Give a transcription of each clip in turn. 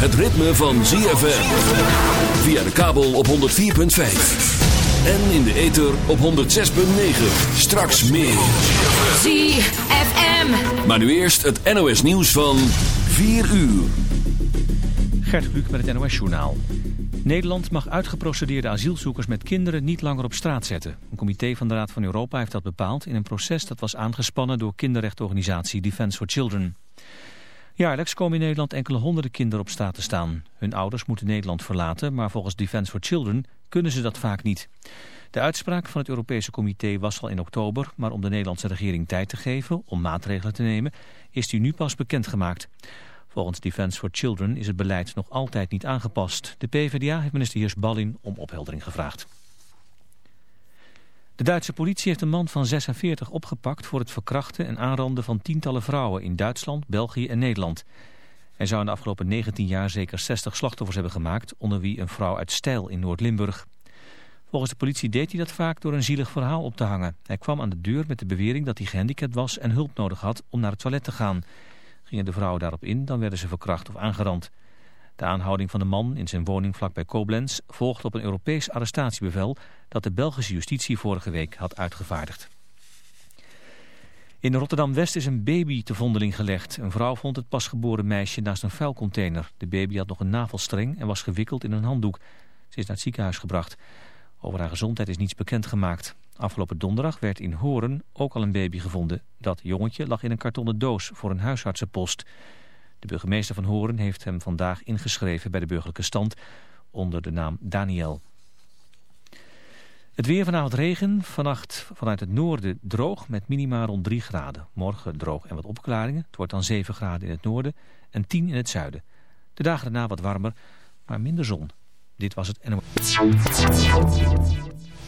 het ritme van ZFM. Via de kabel op 104.5. En in de ether op 106.9. Straks meer. ZFM. Maar nu eerst het NOS nieuws van 4 uur. Gert Kluk met het NOS Journaal. Nederland mag uitgeprocedeerde asielzoekers met kinderen niet langer op straat zetten. Een comité van de Raad van Europa heeft dat bepaald in een proces dat was aangespannen door kinderrechtenorganisatie Defence for Children. Jaarlijks komen in Nederland enkele honderden kinderen op straat te staan. Hun ouders moeten Nederland verlaten, maar volgens Defence for Children kunnen ze dat vaak niet. De uitspraak van het Europese comité was al in oktober, maar om de Nederlandse regering tijd te geven om maatregelen te nemen, is die nu pas bekendgemaakt. Volgens Defence for Children is het beleid nog altijd niet aangepast. De PvdA heeft minister Heers Ballin om opheldering gevraagd. De Duitse politie heeft een man van 46 opgepakt voor het verkrachten en aanranden van tientallen vrouwen in Duitsland, België en Nederland. Hij zou in de afgelopen 19 jaar zeker 60 slachtoffers hebben gemaakt, onder wie een vrouw uit Stijl in Noord-Limburg. Volgens de politie deed hij dat vaak door een zielig verhaal op te hangen. Hij kwam aan de deur met de bewering dat hij gehandicapt was en hulp nodig had om naar het toilet te gaan. Gingen de vrouwen daarop in, dan werden ze verkracht of aangerand. De aanhouding van de man in zijn woning vlakbij Koblenz volgt op een Europees arrestatiebevel dat de Belgische justitie vorige week had uitgevaardigd. In Rotterdam-West is een baby te vondeling gelegd. Een vrouw vond het pasgeboren meisje naast een vuilcontainer. De baby had nog een navelstreng en was gewikkeld in een handdoek. Ze is naar het ziekenhuis gebracht. Over haar gezondheid is niets bekendgemaakt. Afgelopen donderdag werd in Horen ook al een baby gevonden. Dat jongetje lag in een kartonnen doos voor een huisartsenpost. De burgemeester van Horen heeft hem vandaag ingeschreven bij de burgerlijke stand onder de naam Daniel. Het weer vanavond regen, vannacht vanuit het noorden droog met minima rond 3 graden. Morgen droog en wat opklaringen. Het wordt dan 7 graden in het noorden en 10 in het zuiden. De dagen daarna wat warmer, maar minder zon. Dit was het NOS.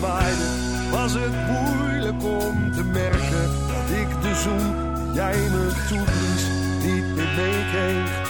zwaaide. Was het moeilijk om te merken dat ik de zoen jij me toeblies niet meer meekreeg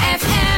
ZFM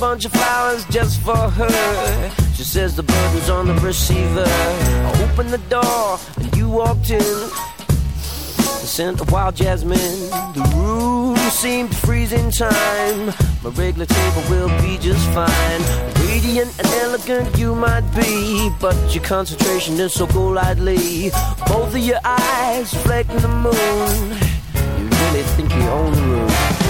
bunch of flowers just for her. She says the burden's on the receiver. I opened the door and you walked in. The scent of wild jasmine. The room seemed to freeze in time. My regular table will be just fine. Radiant and elegant you might be, but your concentration is so golightly. Both of your eyes reflecting the moon. You really think you own the room.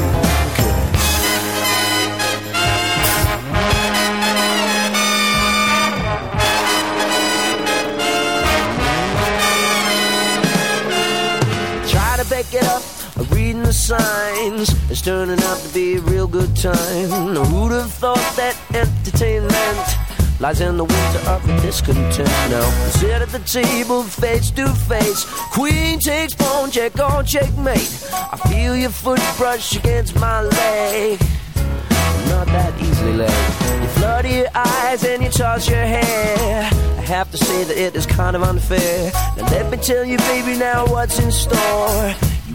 The signs. It's turning out to be a real good time. Who'd have thought that entertainment lies in the winter of discontent? Now, sit at the table face to face. Queen takes pawn, check on checkmate. I feel your foot brush against my leg. Not that easily led. You flutter your eyes and you toss your hair. I have to say that it is kind of unfair. Now let me tell you, baby, now what's in store.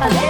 Valeu!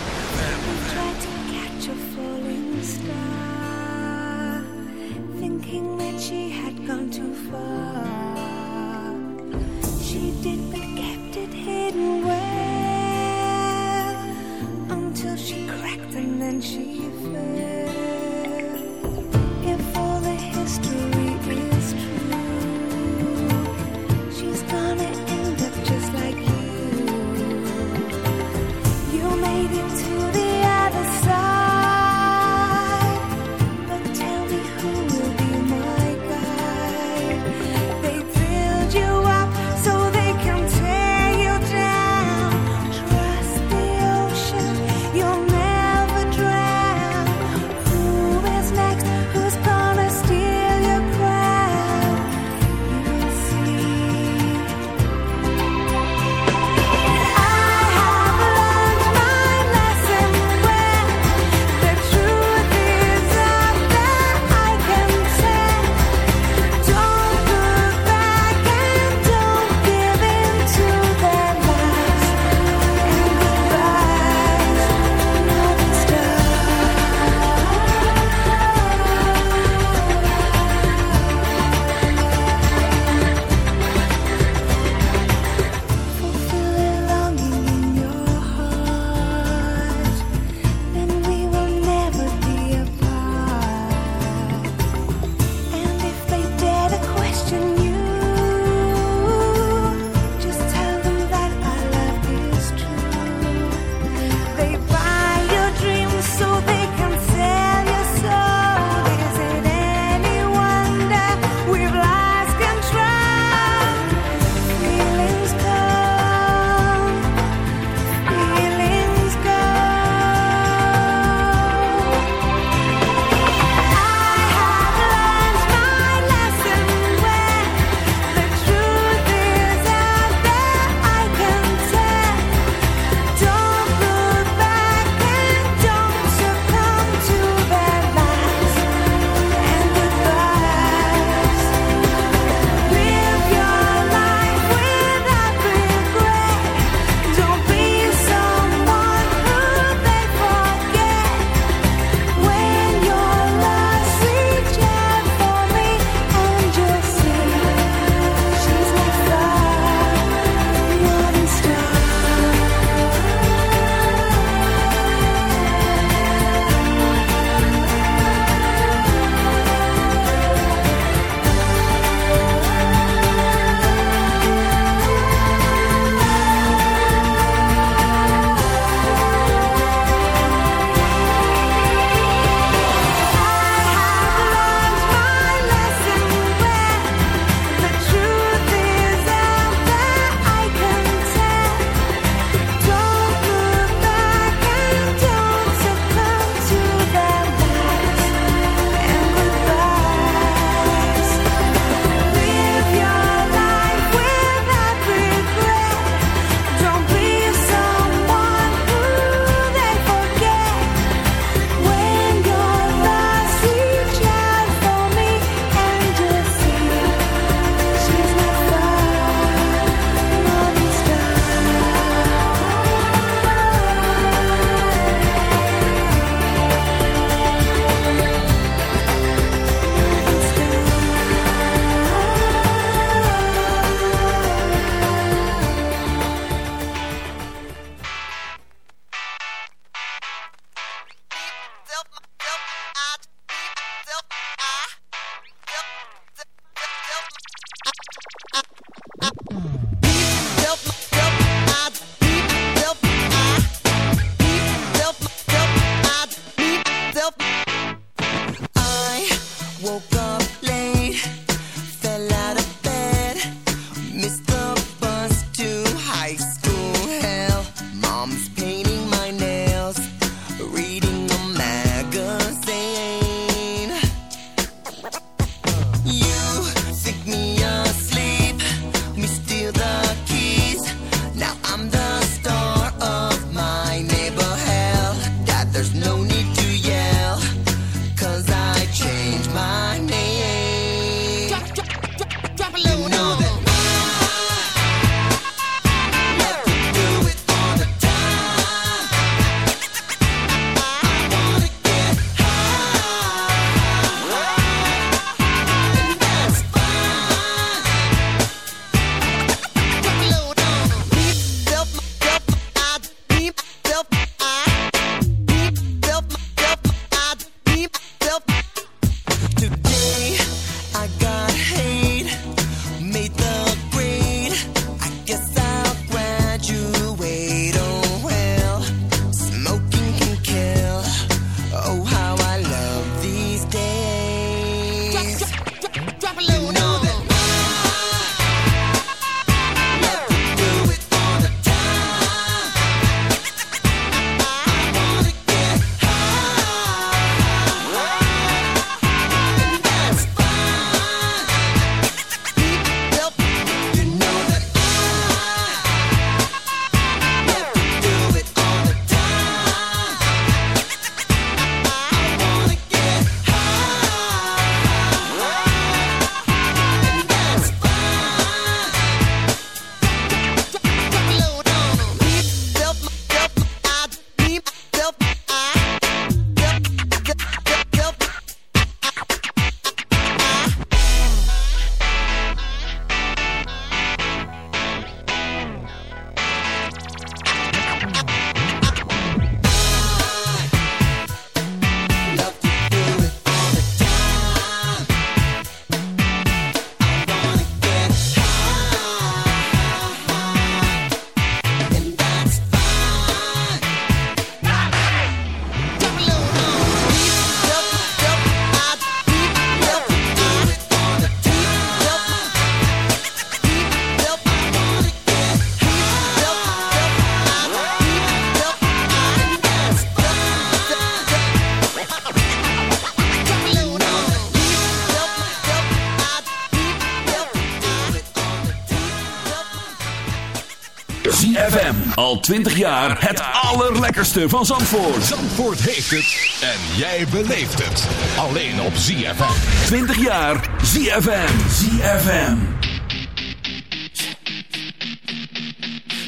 20 jaar het allerlekkerste van Zandvoort. Zandvoort heeft het en jij beleeft het. Alleen op ZFM. 20 jaar ZFM. ZFM.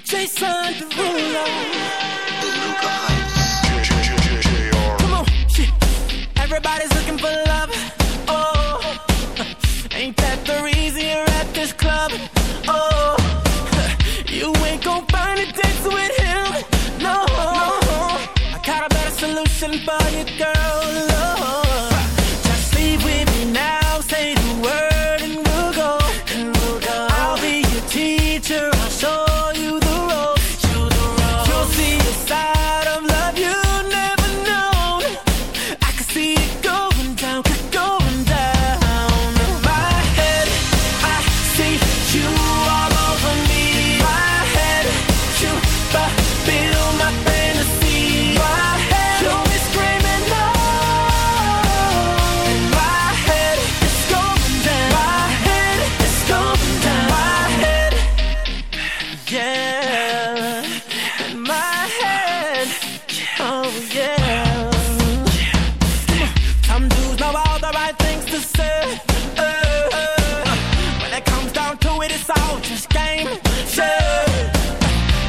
Jason Derulo. Come on, shit. to say. Uh, when it comes down to it, it's all just game. So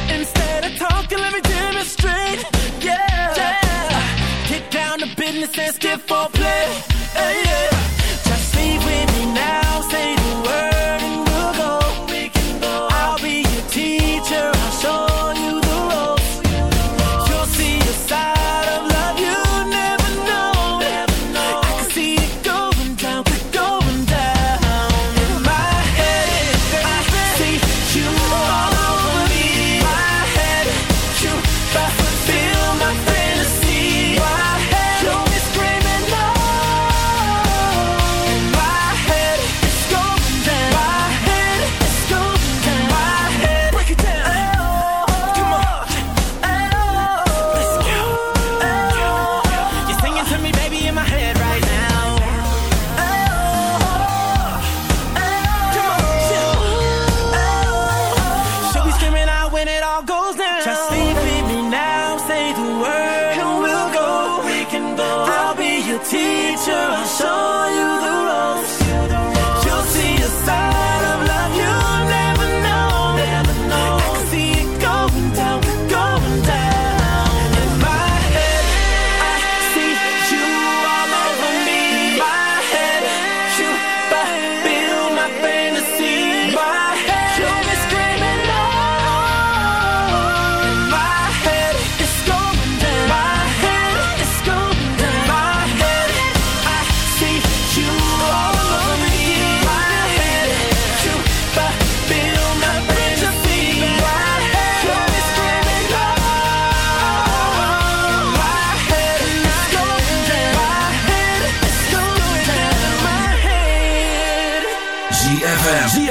instead of talking, let me demonstrate. Yeah, yeah. Get down to business and skip for play. Hey.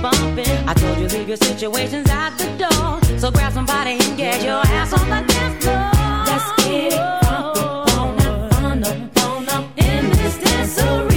bumping. I told you leave your situations at the door. So grab somebody and get your ass on the dance floor. Let's get it on up, on up, on up in this dance dancery.